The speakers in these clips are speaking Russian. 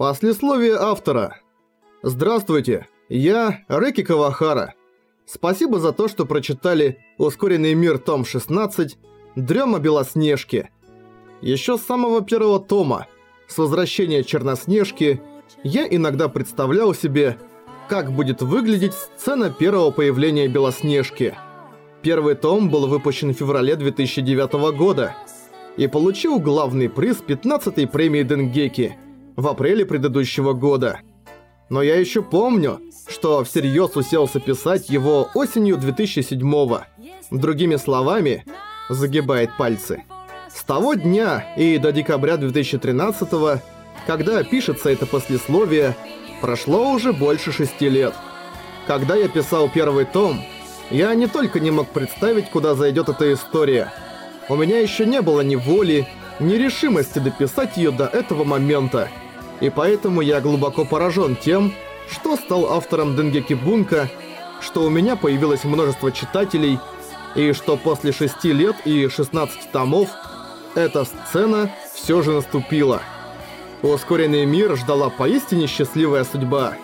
Послесловие автора. Здравствуйте, я Рэки Кавахара. Спасибо за то, что прочитали «Ускоренный мир. Том 16. Дрёма Белоснежки». Еще с самого первого тома, с возвращения Черноснежки, я иногда представлял себе, как будет выглядеть сцена первого появления Белоснежки. Первый том был выпущен в феврале 2009 года и получил главный приз 15-й премии Денгеки в апреле предыдущего года. Но я еще помню, что всерьез уселся писать его осенью 2007-го. Другими словами, загибает пальцы. С того дня и до декабря 2013-го, когда пишется это послесловие, прошло уже больше шести лет. Когда я писал первый том, я не только не мог представить, куда зайдет эта история. У меня еще не было ни воли, ни решимости дописать ее до этого момента. И поэтому я глубоко поражен тем, что стал автором Денгеки Бунка, что у меня появилось множество читателей, и что после 6 лет и 16 томов эта сцена все же наступила. Ускоренный мир ждала поистине счастливая судьба.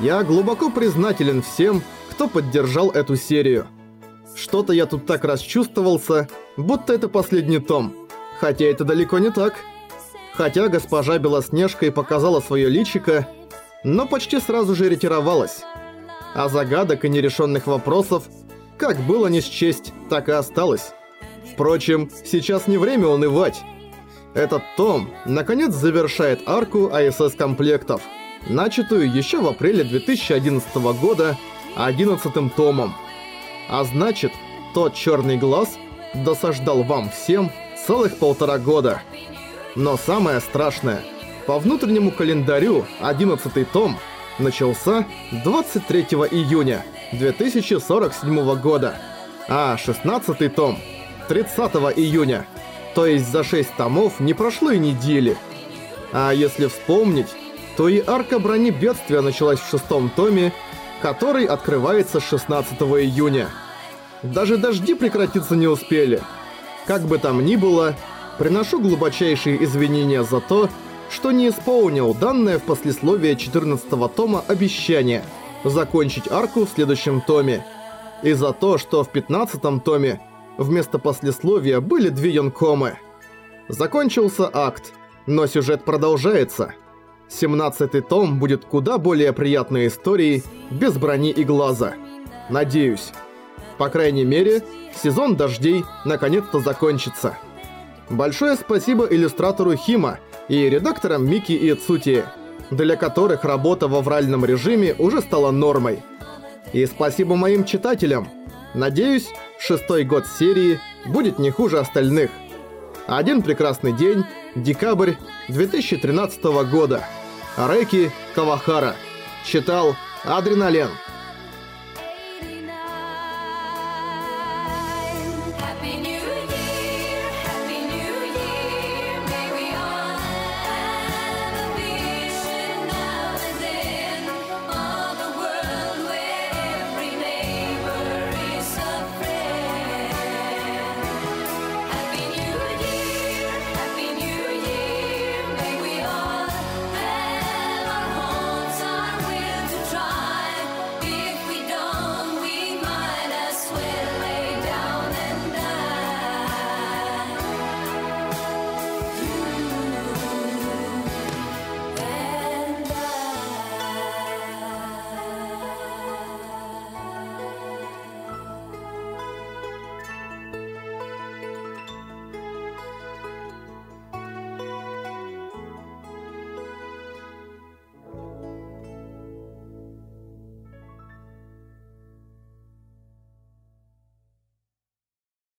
Я глубоко признателен всем, кто поддержал эту серию. Что-то я тут так расчувствовался, будто это последний том. Хотя это далеко не так. Хотя госпожа Белоснежка и показала свое личико, но почти сразу же ретировалась. А загадок и нерешенных вопросов, как было не счесть, так и осталось. Впрочем, сейчас не время унывать. Этот том, наконец, завершает арку АСС-комплектов, начатую еще в апреле 2011 года 11 томом. А значит, тот черный глаз досаждал вам всем целых полтора года. Но самое страшное – по внутреннему календарю 11 том начался 23 июня 2047 года, а 16 том 30 июня, то есть за 6 томов не прошло и недели. А если вспомнить, то и арка брони бедствия началась в шестом томе, который открывается 16 июня. Даже дожди прекратиться не успели. Как бы там ни было, приношу глубочайшие извинения за то, что не исполнил данное в послесловии 14 тома обещание закончить арку в следующем томе. И за то, что в 15 томе вместо послесловия были две юнкомы. Закончился акт, но сюжет продолжается. 17 том будет куда более приятной историей, без брони и глаза. Надеюсь. По крайней мере, сезон дождей наконец-то закончится. Большое спасибо иллюстратору Хима, и редакторам Мики и Цути, для которых работа в авральном режиме уже стала нормой. И спасибо моим читателям. Надеюсь, шестой год серии будет не хуже остальных. Один прекрасный день, декабрь 2013 года. Рэки Кавахара. Читал Адреналин.